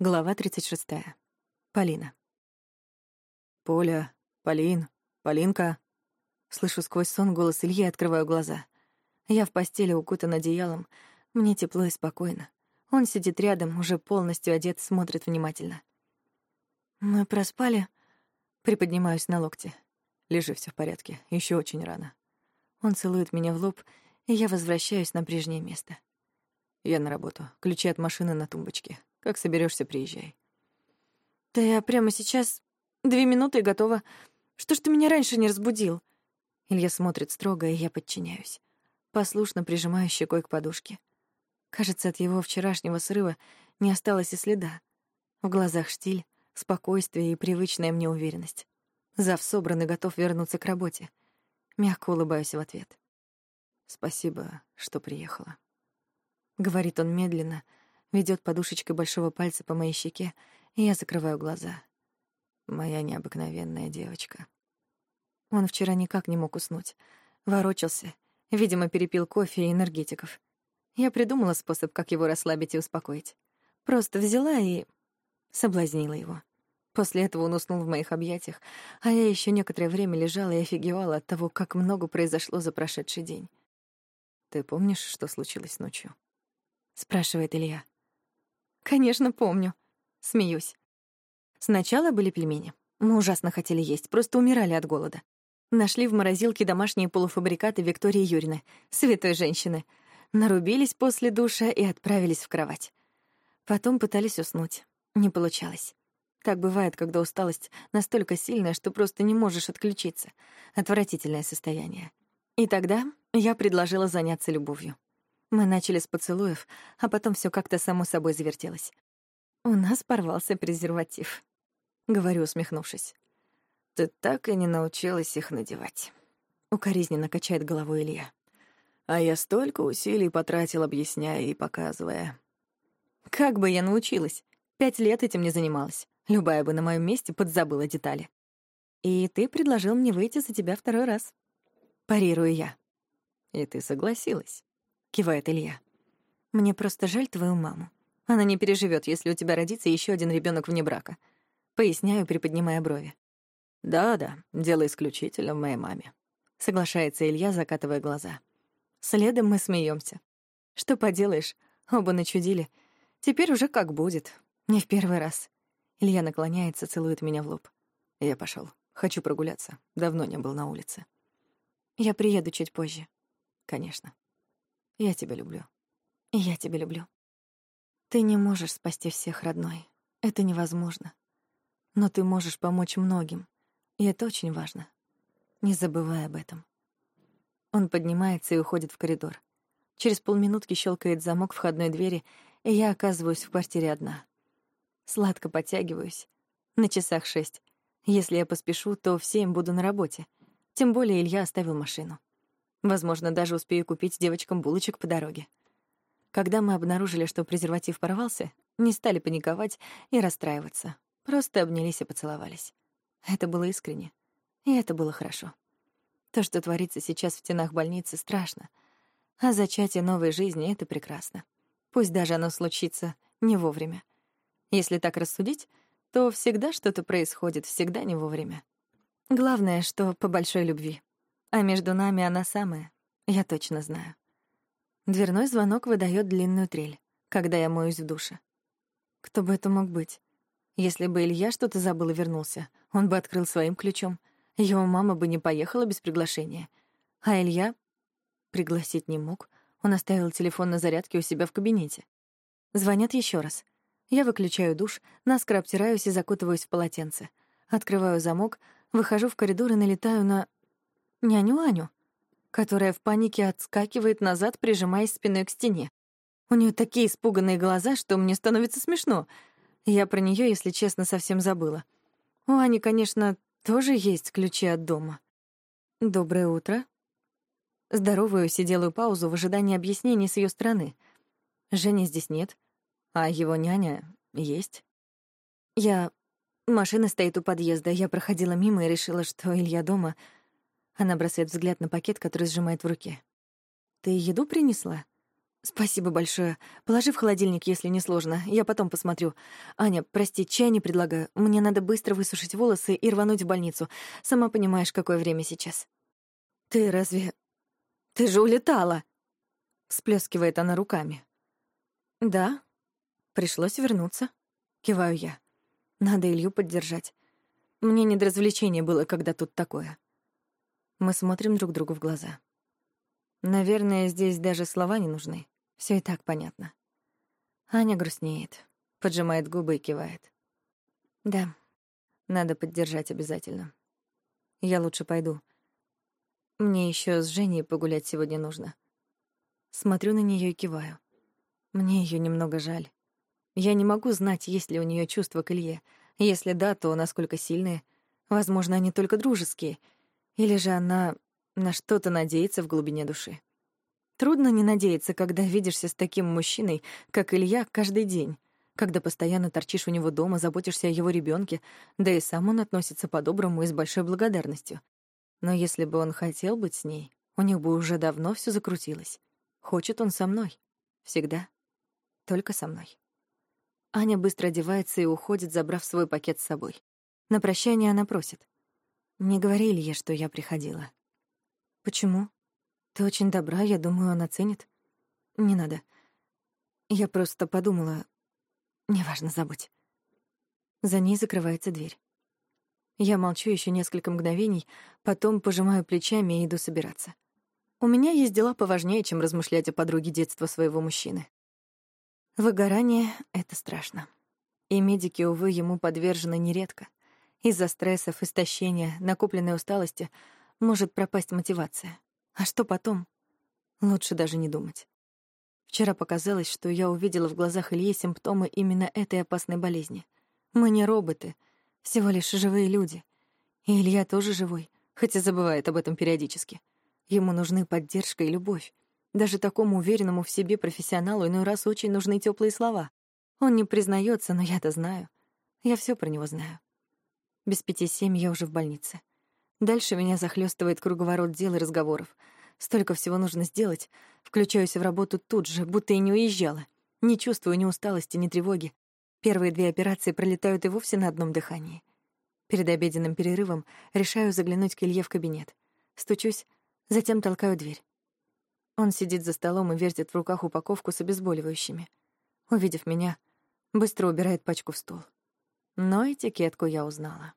Глава 36. Полина. «Поля, Полин, Полинка». Слышу сквозь сон голос Ильи и открываю глаза. Я в постели укутан одеялом. Мне тепло и спокойно. Он сидит рядом, уже полностью одет, смотрит внимательно. «Мы проспали?» Приподнимаюсь на локте. Лежи, все в порядке, еще очень рано. Он целует меня в лоб, и я возвращаюсь на прежнее место. Я на работу. Ключи от машины на тумбочке. Как соберешься, приезжай. Да я прямо сейчас две минуты и готова. Что ж ты меня раньше не разбудил? Илья смотрит строго, и я подчиняюсь. Послушно прижимаю щекой к подушке. Кажется, от его вчерашнего срыва не осталось и следа. В глазах штиль, спокойствие и привычная мне уверенность. Зав собран и готов вернуться к работе. Мягко улыбаюсь в ответ. «Спасибо, что приехала», — говорит он медленно, ведет подушечкой большого пальца по моей щеке, и я закрываю глаза. Моя необыкновенная девочка. Он вчера никак не мог уснуть. Ворочался, видимо, перепил кофе и энергетиков. Я придумала способ, как его расслабить и успокоить. Просто взяла и соблазнила его. После этого он уснул в моих объятиях, а я еще некоторое время лежала и офигевала от того, как много произошло за прошедший день. «Ты помнишь, что случилось ночью?» — спрашивает Илья. «Конечно, помню». Смеюсь. Сначала были пельмени. Мы ужасно хотели есть, просто умирали от голода. Нашли в морозилке домашние полуфабрикаты Виктории Юрины, святой женщины. Нарубились после душа и отправились в кровать. Потом пытались уснуть. Не получалось. Так бывает, когда усталость настолько сильная, что просто не можешь отключиться. Отвратительное состояние. И тогда я предложила заняться любовью. Мы начали с поцелуев, а потом все как-то само собой завертелось. У нас порвался презерватив. Говорю, усмехнувшись. Ты так и не научилась их надевать. Укоризненно качает головой Илья. А я столько усилий потратил, объясняя и показывая. Как бы я научилась? Пять лет этим не занималась. Любая бы на моем месте подзабыла детали. И ты предложил мне выйти за тебя второй раз. Парирую я. И ты согласилась. — кивает Илья. «Мне просто жаль твою маму. Она не переживет, если у тебя родится еще один ребенок вне брака». Поясняю, приподнимая брови. «Да-да, дело исключительно в моей маме», — соглашается Илья, закатывая глаза. Следом мы смеемся. Что поделаешь, оба начудили. Теперь уже как будет. Не в первый раз. Илья наклоняется, целует меня в лоб. Я пошел. Хочу прогуляться. Давно не был на улице. Я приеду чуть позже. Конечно. Я тебя люблю. Я тебя люблю. Ты не можешь спасти всех, родной. Это невозможно. Но ты можешь помочь многим, и это очень важно. Не забывай об этом. Он поднимается и уходит в коридор. Через полминутки щелкает замок входной двери, и я оказываюсь в квартире одна. Сладко подтягиваюсь. На часах шесть. Если я поспешу, то в семь буду на работе. Тем более Илья оставил машину. Возможно, даже успею купить девочкам булочек по дороге. Когда мы обнаружили, что презерватив порвался, не стали паниковать и расстраиваться. Просто обнялись и поцеловались. Это было искренне. И это было хорошо. То, что творится сейчас в стенах больницы, страшно. А зачатие новой жизни — это прекрасно. Пусть даже оно случится не вовремя. Если так рассудить, то всегда что-то происходит, всегда не вовремя. Главное, что по большой любви. А между нами она самая, я точно знаю. Дверной звонок выдает длинную трель, когда я моюсь в душе. Кто бы это мог быть? Если бы Илья что-то забыл и вернулся, он бы открыл своим ключом. Его мама бы не поехала без приглашения. А Илья пригласить не мог. Он оставил телефон на зарядке у себя в кабинете. Звонят еще раз. Я выключаю душ, наскоро обтираюсь и закутываюсь в полотенце. Открываю замок, выхожу в коридор и налетаю на няню Аню, которая в панике отскакивает назад, прижимаясь спиной к стене. У нее такие испуганные глаза, что мне становится смешно. Я про нее, если честно, совсем забыла. У Ани, конечно, тоже есть ключи от дома. «Доброе утро». Здороваюсь и делаю паузу в ожидании объяснений с ее стороны. Жени здесь нет, а его няня есть. Я... Машина стоит у подъезда. Я проходила мимо и решила, что Илья дома — она бросает взгляд на пакет, который сжимает в руке. «Ты еду принесла?» Спасибо большое. Положи в холодильник, если не сложно. Я потом посмотрю. Аня, прости, чай не предлагаю. Мне надо быстро высушить волосы и рвануть в больницу. Сама понимаешь, какое время сейчас. Ты разве... Ты же улетала! Всплескивает она руками. Да. Пришлось вернуться. Киваю я. Надо Илью поддержать. Мне не до развлечения было, когда тут такое. Мы смотрим друг другу в глаза. Наверное, здесь даже слова не нужны. Все и так понятно. Аня грустнеет, поджимает губы и кивает. Да, надо поддержать обязательно. Я лучше пойду. Мне еще с Женей погулять сегодня нужно. Смотрю на нее и киваю. Мне ее немного жаль. Я не могу знать, есть ли у нее чувства к Илье. Если да, то насколько сильные. Возможно, они только дружеские. Или же она на что-то надеется в глубине души. Трудно не надеяться, когда видишься с таким мужчиной, как Илья, каждый день, когда постоянно торчишь у него дома, заботишься о его ребенке, да и сам он относится по-доброму и с большой благодарностью. Но если бы он хотел быть с ней, у них бы уже давно все закрутилось. Хочет он со мной. Всегда. Только со мной. Аня быстро одевается и уходит, забрав свой пакет с собой. На прощание она просит. «Не говори Илье, что я приходила». «Почему?» Ты очень добра, я думаю, он оценит. Не надо. Я просто подумала... Неважно, забудь. За ней закрывается дверь. Я молчу еще несколько мгновений, потом пожимаю плечами и иду собираться. У меня есть дела поважнее, чем размышлять о подруге детства своего мужчины. Выгорание — это страшно. И медики, увы, ему подвержены нередко. Из-за стрессов, истощения, накопленной усталости может пропасть мотивация. А что потом? Лучше даже не думать. Вчера показалось, что я увидела в глазах Ильи симптомы именно этой опасной болезни. Мы не роботы, всего лишь живые люди. И Илья тоже живой, хотя забывает об этом периодически. Ему нужны поддержка и любовь. Даже такому уверенному в себе профессионалу иной раз очень нужны теплые слова. Он не признается, но я-то знаю. Я все про него знаю. Без пяти семь я уже в больнице. Дальше меня захлестывает круговорот дел и разговоров. Столько всего нужно сделать. Включаюсь в работу тут же, будто и не уезжала. Не чувствую ни усталости, ни тревоги. Первые две операции пролетают и вовсе на одном дыхании. Перед обеденным перерывом решаю заглянуть к Илье в кабинет. Стучусь, затем толкаю дверь. Он сидит за столом и вертит в руках упаковку с обезболивающими. Увидев меня, быстро убирает пачку в стол. Но этикетку я узнала.